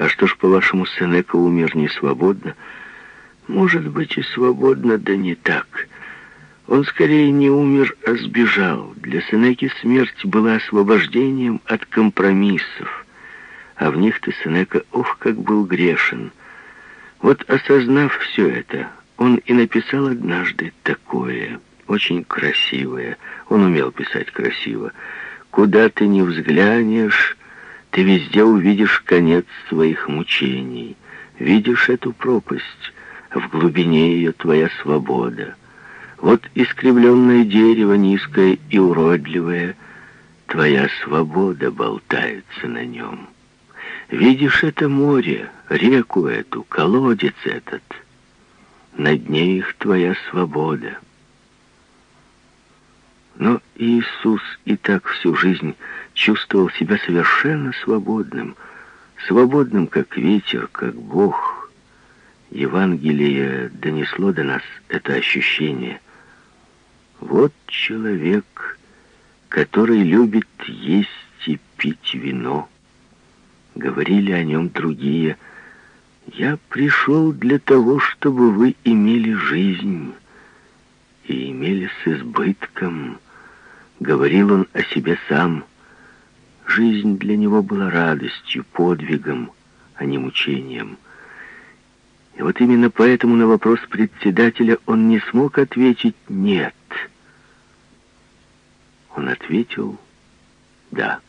А что ж, по-вашему, Сенека умер не свободно? Может быть, и свободно, да не так. Он скорее не умер, а сбежал. Для Сенеки смерть была освобождением от компромиссов. А в них-то Сенека, ох, как был грешен. Вот осознав все это, он и написал однажды такое, очень красивое. Он умел писать красиво. «Куда ты ни взглянешь, ты везде увидишь конец своих мучений. Видишь эту пропасть, в глубине ее твоя свобода. Вот искривленное дерево, низкое и уродливое, твоя свобода болтается на нем. Видишь это море, реку эту, колодец этот, на дне их твоя свобода. Но Иисус и так всю жизнь чувствовал себя совершенно свободным, свободным, как ветер, как Бог. Евангелие донесло до нас это ощущение. Вот человек, который любит есть и пить вино. Говорили о нем другие. «Я пришел для того, чтобы вы имели жизнь и имели с избытком». Говорил он о себе сам. Жизнь для него была радостью, подвигом, а не мучением. И вот именно поэтому на вопрос председателя он не смог ответить «нет». Он ответил «да».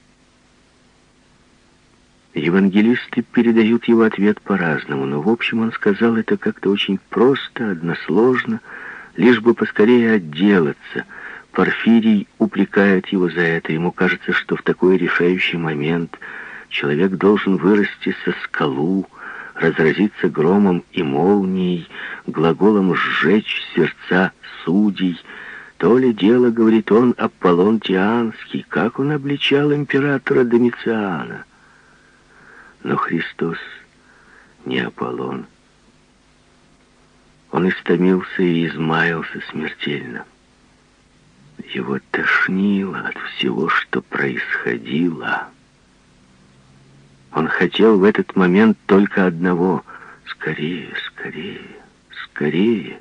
Евангелисты передают его ответ по-разному, но в общем он сказал это как-то очень просто, односложно, лишь бы поскорее отделаться – Порфирий упрекает его за это. Ему кажется, что в такой решающий момент человек должен вырасти со скалу, разразиться громом и молнией, глаголом «сжечь сердца судей». То ли дело, говорит он, Аполлон Тианский, как он обличал императора Домициана. Но Христос не Аполлон. Он истомился и измаялся смертельно. Его тошнило от всего, что происходило. Он хотел в этот момент только одного — скорее, скорее, скорее.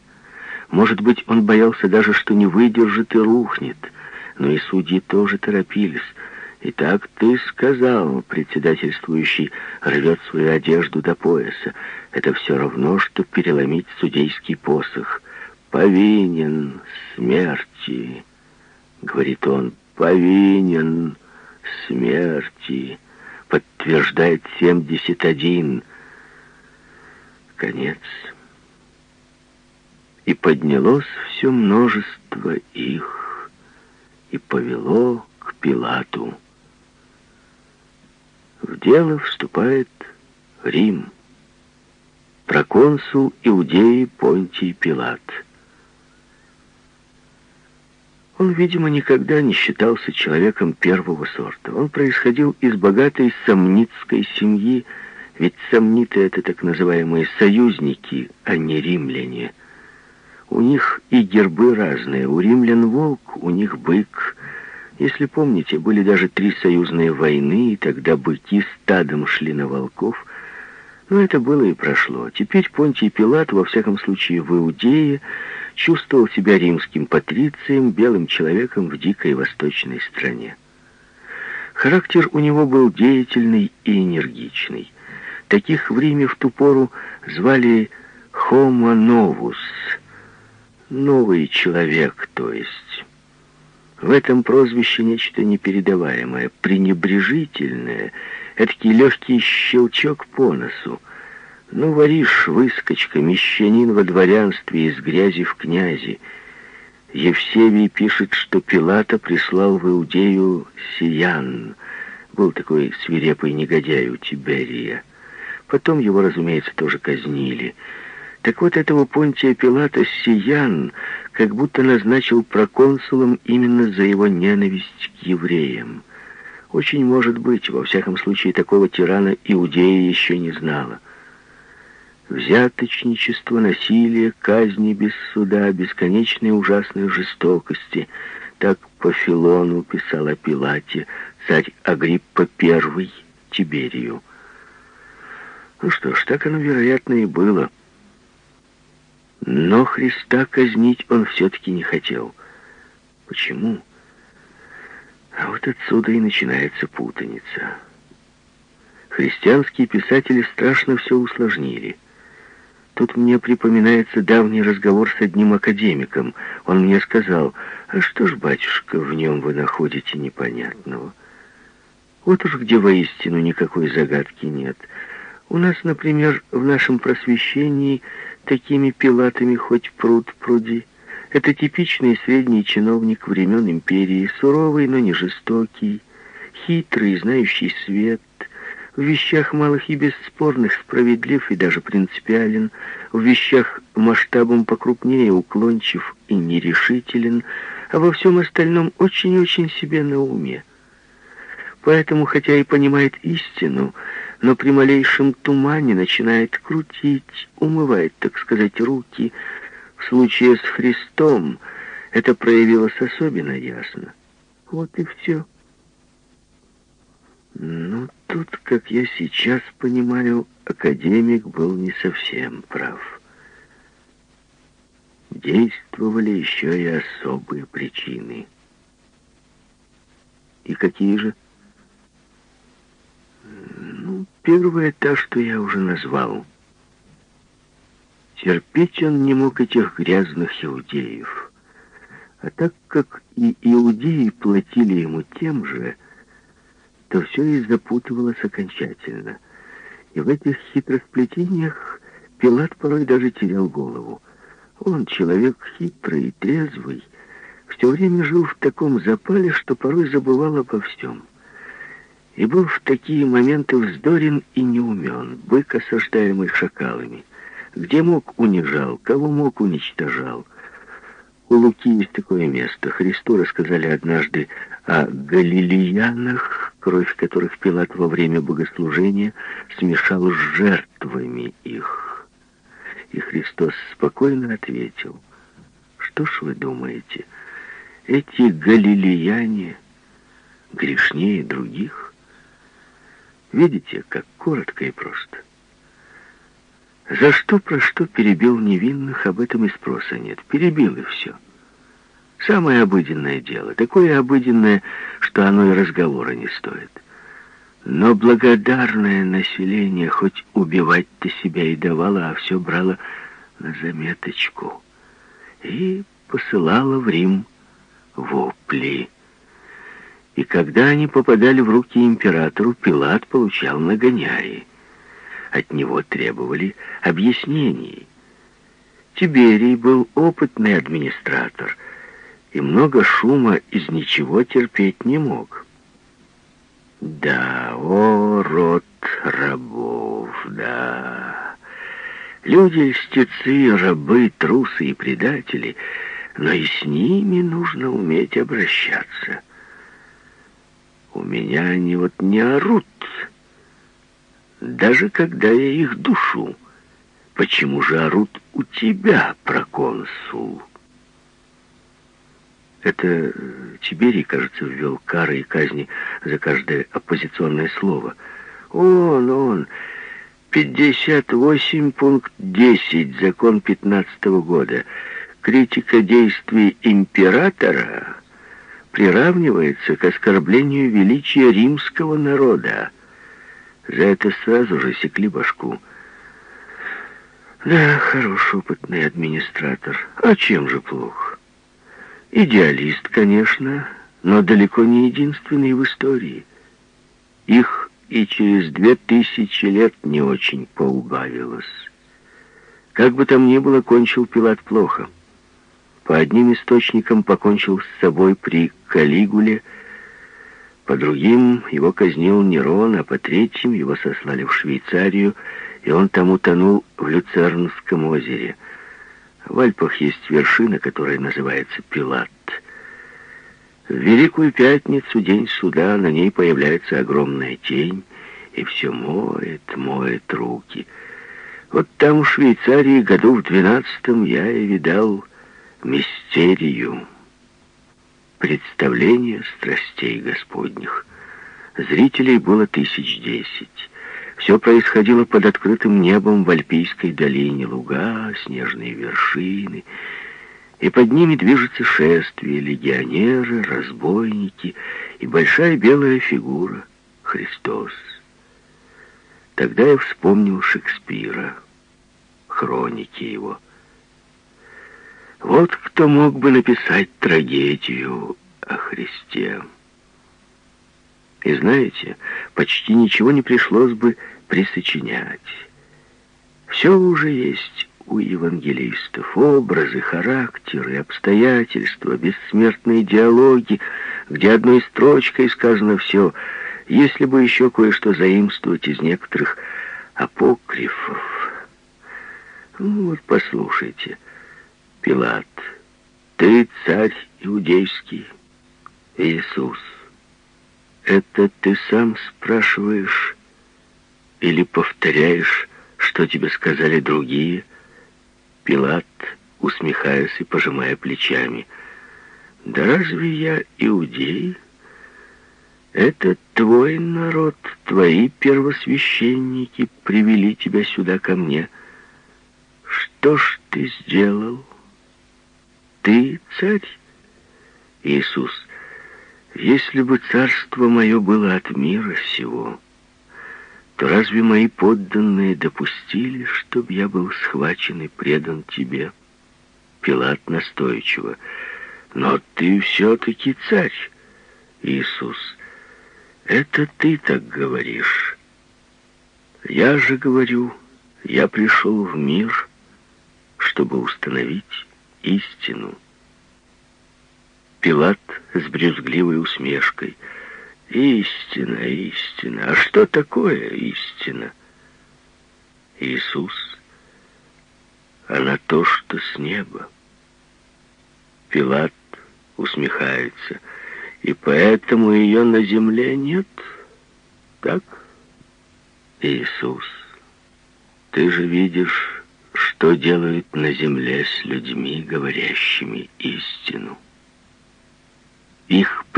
Может быть, он боялся даже, что не выдержит и рухнет, но и судьи тоже торопились. «Итак ты сказал», — председательствующий рвет свою одежду до пояса, «это все равно, что переломить судейский посох. Повинен смерти». — говорит он, — повинен смерти, подтверждает 71. Конец. И поднялось все множество их, и повело к Пилату. В дело вступает Рим, проконсул Иудеи Понтий Пилат — он, видимо, никогда не считался человеком первого сорта. Он происходил из богатой сомницкой семьи, ведь сомниты — это так называемые союзники, а не римляне. У них и гербы разные. У римлян волк, у них бык. Если помните, были даже три союзные войны, и тогда быки стадом шли на волков. Но это было и прошло. Теперь Понтий Пилат, во всяком случае в Иудее, чувствовал себя римским патрицием, белым человеком в дикой восточной стране. Характер у него был деятельный и энергичный. Таких в Риме в ту пору звали «homo novus» — «новый человек», то есть. В этом прозвище нечто непередаваемое, пренебрежительное, эдакий легкий щелчок по носу — ну, воришь, выскочка, мещанин во дворянстве, из грязи в князи. Евсевий пишет, что Пилата прислал в Иудею Сиян. Был такой свирепый негодяй у Тиберия. Потом его, разумеется, тоже казнили. Так вот, этого Понтия Пилата Сиян как будто назначил проконсулом именно за его ненависть к евреям. Очень может быть, во всяком случае, такого тирана Иудея еще не знала. Взяточничество, насилие, казни без суда, бесконечные ужасные жестокости. Так по Филону писал о Пилате царь Агриппа I Тиберию. Ну что ж, так оно, вероятно, и было. Но Христа казнить он все-таки не хотел. Почему? А вот отсюда и начинается путаница. Христианские писатели страшно все усложнили. Тут мне припоминается давний разговор с одним академиком. Он мне сказал, «А что ж, батюшка, в нем вы находите непонятного? Вот уж где воистину никакой загадки нет. У нас, например, в нашем просвещении такими пилатами хоть пруд пруди. Это типичный средний чиновник времен империи, суровый, но не жестокий, хитрый, знающий свет, в вещах малых и бесспорных справедлив и даже принципиален, в вещах масштабом покрупнее уклончив и нерешителен, а во всем остальном очень-очень себе на уме. Поэтому, хотя и понимает истину, но при малейшем тумане начинает крутить, умывает, так сказать, руки, в случае с Христом это проявилось особенно ясно. Вот и все. Ну, тут, как я сейчас понимаю, академик был не совсем прав. Действовали еще и особые причины. И какие же? Ну, первая та, что я уже назвал — Терпеть он не мог этих грязных иудеев. А так как и иудеи платили ему тем же, то все и запутывалось окончательно. И в этих хитросплетениях Пилат порой даже терял голову. Он, человек хитрый и трезвый, все время жил в таком запале, что порой забывал обо всем. И был в такие моменты вздорен и неумен, бык, осаждаемый шакалами. Где мог, унижал, кого мог, уничтожал. У Луки есть такое место. Христу рассказали однажды о галилеянах, кровь которых Пилат во время богослужения смешал с жертвами их. И Христос спокойно ответил, что ж вы думаете, эти галилеяне грешнее других? Видите, как коротко и просто. За что, про что перебил невинных, об этом и спроса нет. Перебил и все. Самое обыденное дело. Такое обыденное, что оно и разговора не стоит. Но благодарное население хоть убивать-то себя и давало, а все брало на заметочку. И посылало в Рим вопли. И когда они попадали в руки императору, Пилат получал нагоняи от него требовали объяснений. Тиберий был опытный администратор и много шума из ничего терпеть не мог. Да, о, род рабов, да. Люди льстецы, рабы, трусы и предатели, но и с ними нужно уметь обращаться. У меня они вот не орут, даже когда я их душу. Почему же орут у тебя, проконсул? Это э, Тиберий, кажется, ввел кары и казни за каждое оппозиционное слово. Он, он, 58 пункт 10, закон 15 -го года. Критика действий императора приравнивается к оскорблению величия римского народа. За это сразу же секли башку. Да, хороший опытный администратор. А чем же плохо? Идеалист, конечно, но далеко не единственный в истории. Их и через две тысячи лет не очень поубавилось. Как бы там ни было, кончил Пилат плохо. По одним источникам покончил с собой при Калигуле, по другим его казнил Нерон, а по третьим его сослали в Швейцарию, и он там утонул в Люцернском озере. В Альпах есть вершина, которая называется Пилат. В Великую Пятницу, день суда, на ней появляется огромная тень, и все моет, моет руки. Вот там, в Швейцарии, году в двенадцатом, я и видал мистерию представление страстей Господних. Зрителей было тысяч десять. Все происходило под открытым небом в Альпийской долине, луга, снежные вершины, и под ними движется шествие, легионеры, разбойники и большая белая фигура — Христос. Тогда я вспомнил Шекспира, хроники его. Вот кто мог бы написать трагедию о Христе. И знаете, почти ничего не пришлось бы присочинять. Все уже есть у евангелистов. Образы, характеры, обстоятельства, бессмертные диалоги, где одной строчкой сказано все, если бы еще кое-что заимствовать из некоторых апокрифов. Ну вот послушайте, Пилат, ты царь иудейский, Иисус. Это ты сам спрашиваешь или повторяешь, что тебе сказали другие? Пилат, усмехаясь и пожимая плечами. Да разве я иудей? Это твой народ, твои первосвященники привели тебя сюда ко мне. Что ж ты сделал? Ты царь? Иисус, если бы царство мое было от мира сего, то разве мои подданные допустили, чтобы я был схвачен и предан тебе? Пилат настойчиво. Но ты все-таки царь, Иисус. Это ты так говоришь. Я же говорю, я пришел в мир, чтобы установить истину. Пилат с брюзгливой усмешкой. Истина, истина. А что такое истина? Иисус. Она то, что с неба. Пилат усмехается. И поэтому ее на земле нет? Так? Иисус, ты же видишь, что делают на земле с людьми, говорящими истину.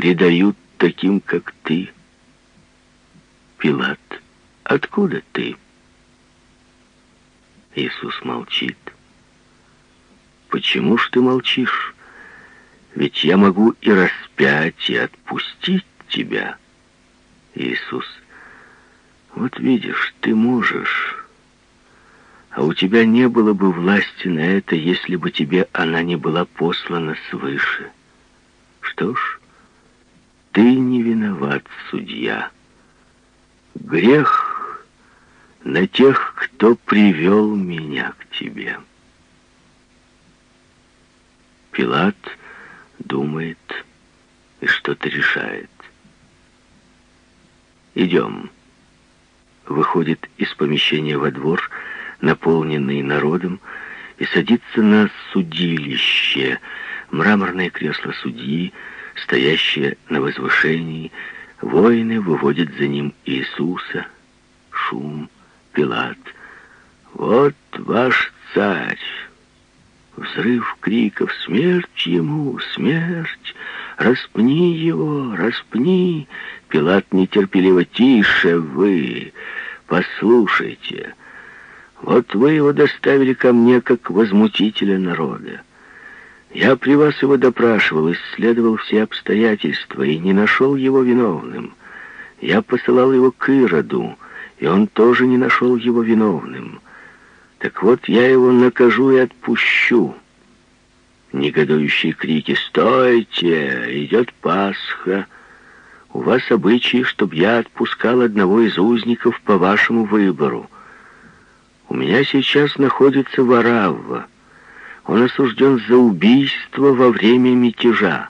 Предают таким, как ты. Пилат, откуда ты? Иисус молчит. Почему ж ты молчишь? Ведь я могу и распять, и отпустить тебя. Иисус, вот видишь, ты можешь, а у тебя не было бы власти на это, если бы тебе она не была послана свыше. Что ж, ты не виноват, судья. Грех на тех, кто привел меня к тебе. Пилат думает и что-то решает. «Идем». Выходит из помещения во двор, наполненный народом, и садится на судилище, мраморное кресло судьи, стоящее на возвышении, воины выводят за ним Иисуса. Шум, Пилат. «Вот ваш царь!» Взрыв криков «Смерть ему! Смерть! Распни его! Распни!» Пилат нетерпеливо «Тише вы! Послушайте! Вот вы его доставили ко мне как возмутителя народа. Я при вас его допрашивал, исследовал все обстоятельства и не нашел его виновным. Я посылал его к Ироду, и он тоже не нашел его виновным. Так вот, я его накажу и отпущу. Негодующие крики «Стойте! Идет Пасха!» У вас обычаи, чтобы я отпускал одного из узников по вашему выбору. У меня сейчас находится Варавва. Он осужден за убийство во время мятежа.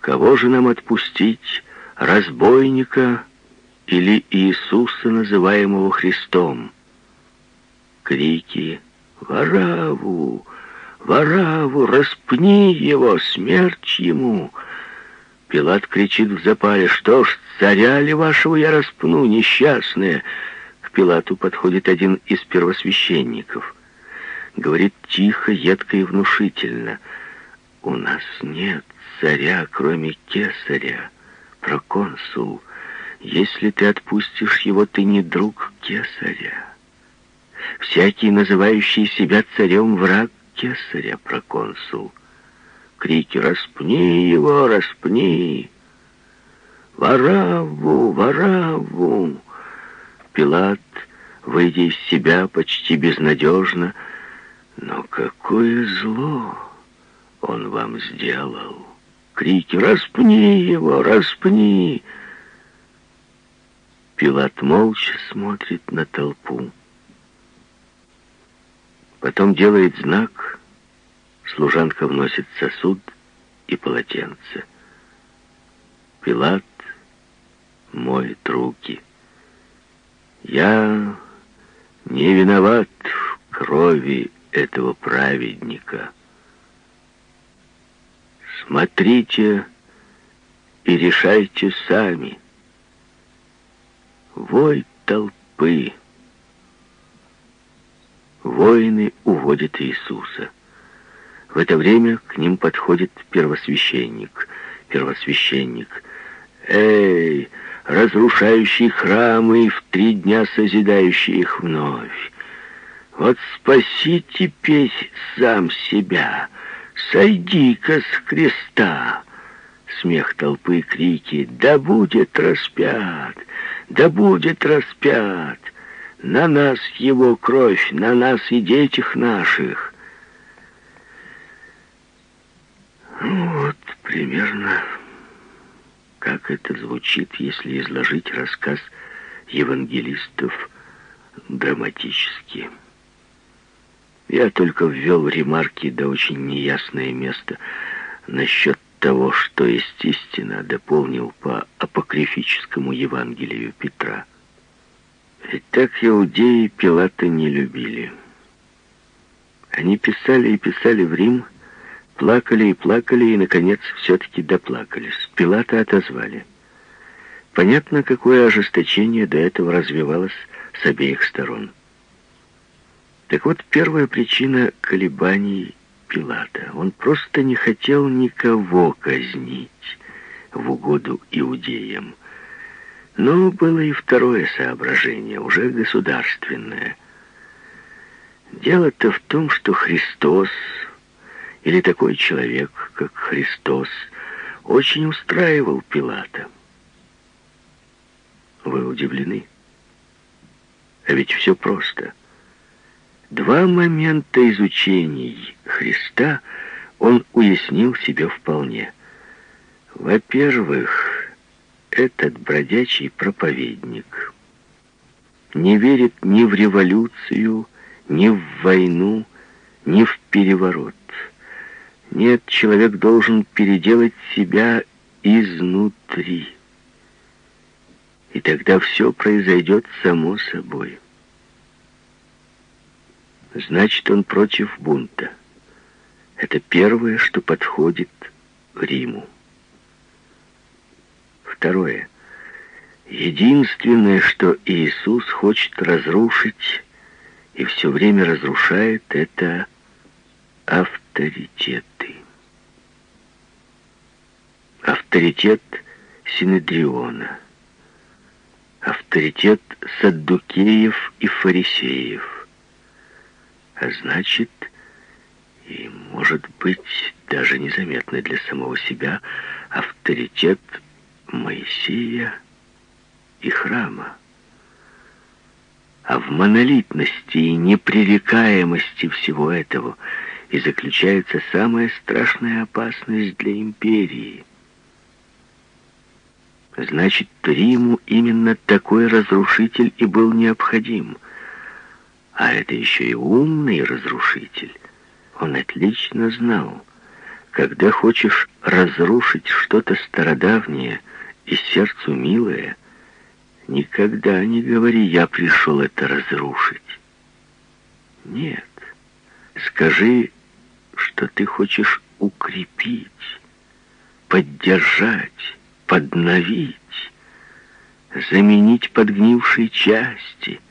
Кого же нам отпустить, разбойника или Иисуса, называемого Христом? Крики «Вараву! Вараву! Распни его! Смерть ему!» Пилат кричит в запале «Что ж, царя ли вашего я распну, несчастные?» К Пилату подходит один из первосвященников – говорит тихо, едко и внушительно. «У нас нет царя, кроме кесаря, проконсул. Если ты отпустишь его, ты не друг кесаря. Всякий, называющий себя царем, враг кесаря, проконсул. Крики «Распни его, распни!» «Вараву, Вараву!» Пилат, выйдя из себя почти безнадежно, «Но какое зло он вам сделал!» Крики «Распни его, распни!» Пилат молча смотрит на толпу. Потом делает знак, служанка вносит сосуд и полотенце. Пилат моет руки. Я не виноват в крови этого праведника. Смотрите и решайте сами. Вой толпы. Воины уводят Иисуса. В это время к ним подходит первосвященник. Первосвященник. «Эй, разрушающий храмы и в три дня созидающий их вновь! Вот спаси теперь сам себя, сойди-ка с креста!» Смех толпы, крики «Да будет распят! Да будет распят! На нас его кровь, на нас и детях наших!» Вот примерно как это звучит, если изложить рассказ евангелистов драматически. Я только ввел ремарки, да очень неясное место насчет того, что есть истина, дополнил по апокрифическому Евангелию Петра. Ведь так иудеи Пилата не любили. Они писали и писали в Рим, плакали и плакали, и, наконец, все-таки доплакались. Пилата отозвали. Понятно, какое ожесточение до этого развивалось с обеих сторон. Так вот, первая причина колебаний Пилата. Он просто не хотел никого казнить в угоду иудеям. Но было и второе соображение, уже государственное. Дело-то в том, что Христос, или такой человек, как Христос, очень устраивал Пилата. Вы удивлены? А ведь все просто. Два момента изучений Христа он уяснил себе вполне. Во-первых, этот бродячий проповедник не верит ни в революцию, ни в войну, ни в переворот. Нет, человек должен переделать себя изнутри. И тогда все произойдет само собой. Значит, он против бунта. Это первое, что подходит Риму. Второе. Единственное, что Иисус хочет разрушить и все время разрушает, это авторитеты. Авторитет Синедриона. Авторитет Саддукеев и Фарисеев а значит, и, может быть, даже незаметно для самого себя, авторитет Моисея и храма. А в монолитности и непререкаемости всего этого и заключается самая страшная опасность для империи. Значит, Риму именно такой разрушитель и был необходим — а это еще и умный разрушитель. Он отлично знал, когда хочешь разрушить что-то стародавнее и сердцу милое, никогда не говори «я пришел это разрушить». Нет, скажи, что ты хочешь укрепить, поддержать, подновить, заменить подгнившие части —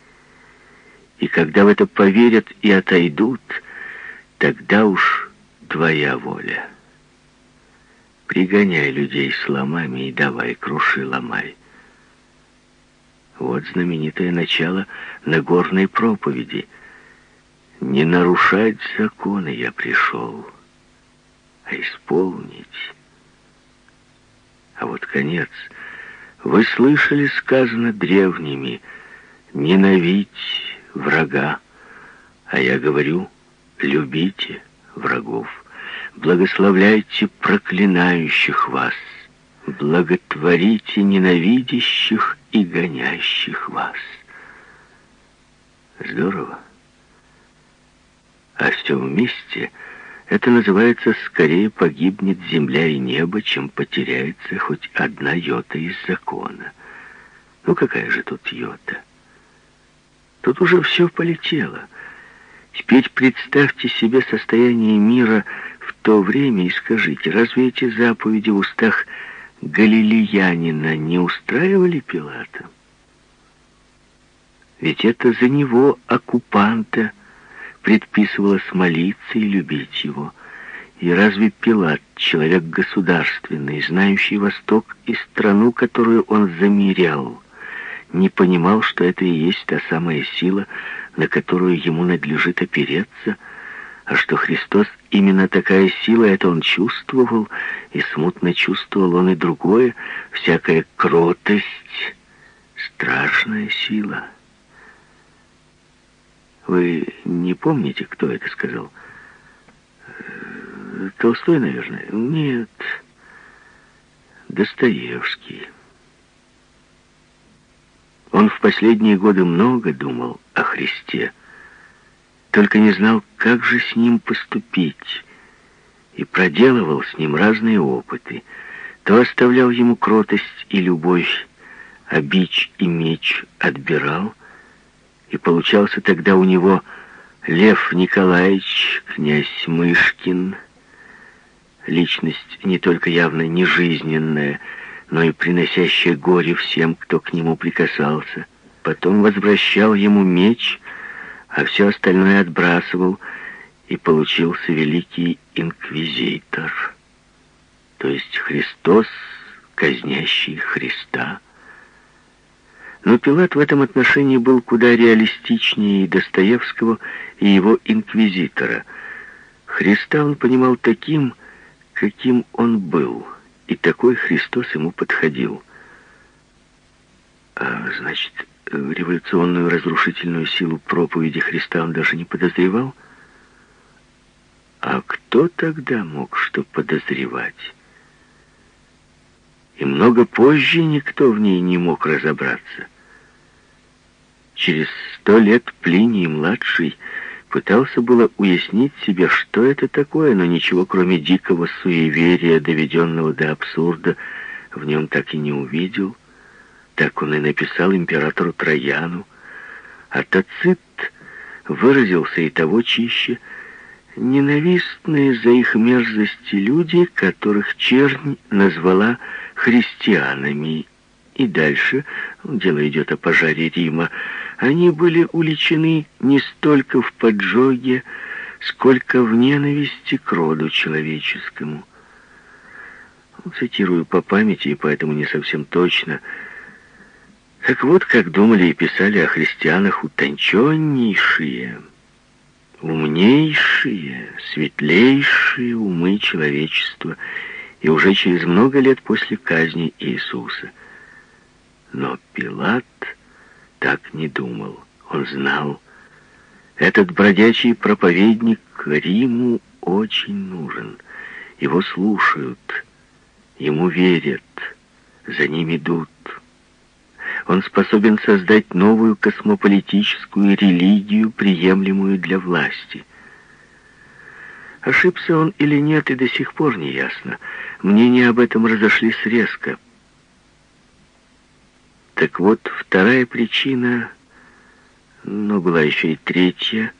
и когда в это поверят и отойдут, тогда уж твоя воля. Пригоняй людей с ломами и давай, круши, ломай. Вот знаменитое начало Нагорной проповеди. Не нарушать законы я пришел, а исполнить. А вот конец. Вы слышали, сказано древними, ненавидь врага. А я говорю, любите врагов, благословляйте проклинающих вас, благотворите ненавидящих и гонящих вас. Здорово. А все вместе это называется «скорее погибнет земля и небо, чем потеряется хоть одна йота из закона». Ну какая же тут йота? Тут уже все полетело. Теперь представьте себе состояние мира в то время и скажите, разве эти заповеди в устах галилеянина не устраивали Пилата? Ведь это за него, оккупанта, предписывалось молиться и любить его. И разве Пилат, человек государственный, знающий Восток и страну, которую он замерял, не понимал, что это и есть та самая сила, на которую ему надлежит опереться, а что Христос именно такая сила, это он чувствовал, и смутно чувствовал он и другое, всякая кротость, страшная сила. Вы не помните, кто это сказал? Толстой, наверное? Нет. Достоевский. Он в последние годы много думал о Христе, только не знал, как же с ним поступить, и проделывал с ним разные опыты. То оставлял ему кротость и любовь, а бич и меч отбирал, и получался тогда у него Лев Николаевич, князь Мышкин, личность не только явно нежизненная, но и приносящая горе всем, кто к нему прикасался. Потом возвращал ему меч, а все остальное отбрасывал, и получился великий инквизитор, то есть Христос, казнящий Христа. Но Пилат в этом отношении был куда реалистичнее и Достоевского, и его инквизитора. Христа он понимал таким, каким он был — и такой Христос ему подходил. А значит, революционную разрушительную силу проповеди Христа он даже не подозревал? А кто тогда мог что подозревать? И много позже никто в ней не мог разобраться. Через сто лет Плиний-младший Пытался было уяснить себе, что это такое, но ничего, кроме дикого суеверия, доведенного до абсурда, в нем так и не увидел. Так он и написал императору Трояну. А Тацит выразился и того чище, ненавистные за их мерзости люди, которых чернь назвала христианами. И дальше, дело идет о пожаре Рима, они были уличены не столько в поджоге, сколько в ненависти к роду человеческому. Цитирую по памяти, и поэтому не совсем точно. Так вот, как думали и писали о христианах утонченнейшие, умнейшие, светлейшие умы человечества, и уже через много лет после казни Иисуса. Но Пилат так не думал. Он знал, этот бродячий проповедник Риму очень нужен. Его слушают, ему верят, за ним идут. Он способен создать новую космополитическую религию, приемлемую для власти. Ошибся он или нет, и до сих пор не ясно. Мнения об этом разошлись резко. Так вот, вторая причина, но была еще и третья.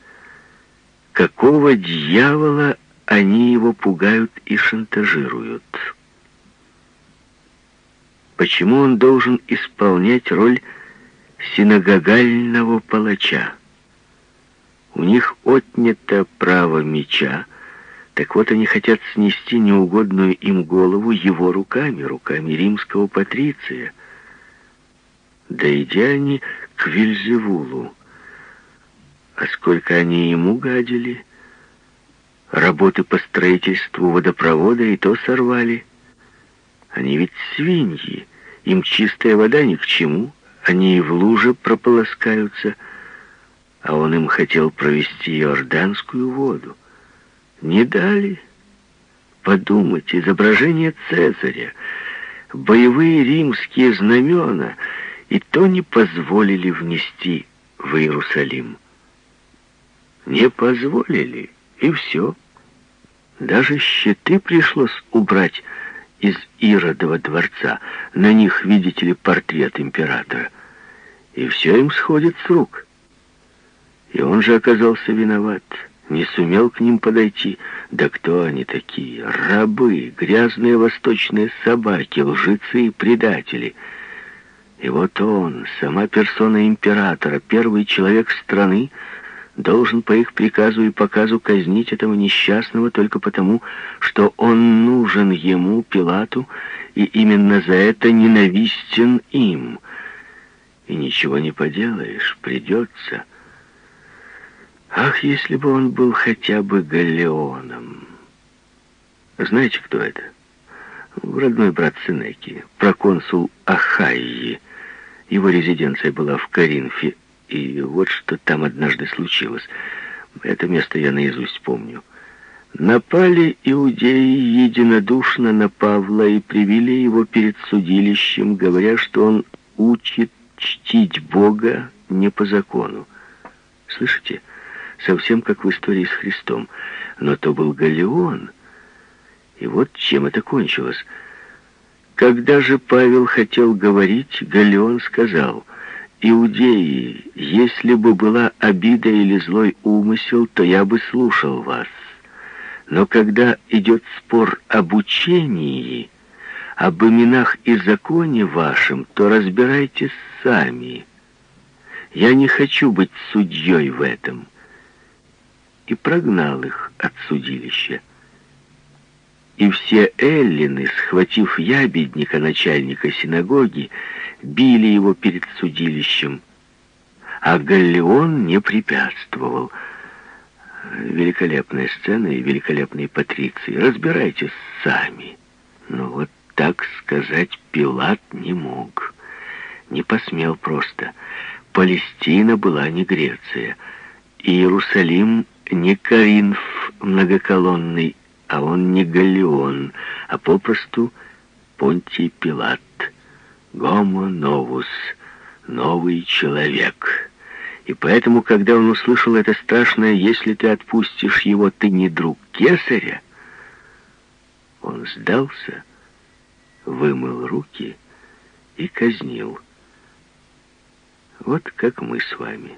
Какого дьявола они его пугают и шантажируют? Почему он должен исполнять роль синагогального палача? У них отнято право меча, так вот они хотят снести неугодную им голову его руками, руками римского патриция — дойдя они к Вильзевулу. А сколько они ему гадили? Работы по строительству водопровода и то сорвали. Они ведь свиньи, им чистая вода ни к чему, они и в луже прополоскаются, а он им хотел провести иорданскую воду. Не дали. Подумать, изображение Цезаря, боевые римские знамена и то не позволили внести в Иерусалим. Не позволили, и все. Даже щиты пришлось убрать из Иродова дворца. На них, видите ли, портрет императора. И все им сходит с рук. И он же оказался виноват. Не сумел к ним подойти. Да кто они такие? Рабы, грязные восточные собаки, лжецы и предатели. И вот он, сама персона императора, первый человек страны, должен по их приказу и показу казнить этого несчастного только потому, что он нужен ему, Пилату, и именно за это ненавистен им. И ничего не поделаешь, придется. Ах, если бы он был хотя бы галеоном. Знаете, кто это? Родной брат Сенеки, проконсул Ахайи. Его резиденция была в Каринфе, и вот что там однажды случилось. Это место я наизусть помню. Напали иудеи единодушно на Павла и привели его перед судилищем, говоря, что он учит чтить Бога не по закону. Слышите? Совсем как в истории с Христом. Но то был Галеон. И вот чем это кончилось. Когда же Павел хотел говорить, Галеон сказал — Иудеи, если бы была обида или злой умысел, то я бы слушал вас. Но когда идет спор об учении, об именах и законе вашем, то разбирайтесь сами. Я не хочу быть судьей в этом. И прогнал их от судилища. И все эллины, схватив ябедника, начальника синагоги, били его перед судилищем, а Галлеон не препятствовал. Великолепная сцена и великолепные патриции. Разбирайтесь сами. Но вот так сказать Пилат не мог. Не посмел просто. Палестина была не Греция. Иерусалим не Каринф многоколонный, а он не Галлеон, а попросту Понтий Пилат. Гомо новус, новый человек. И поэтому, когда он услышал это страшное «если ты отпустишь его, ты не друг кесаря», он сдался, вымыл руки и казнил. Вот как мы с вами.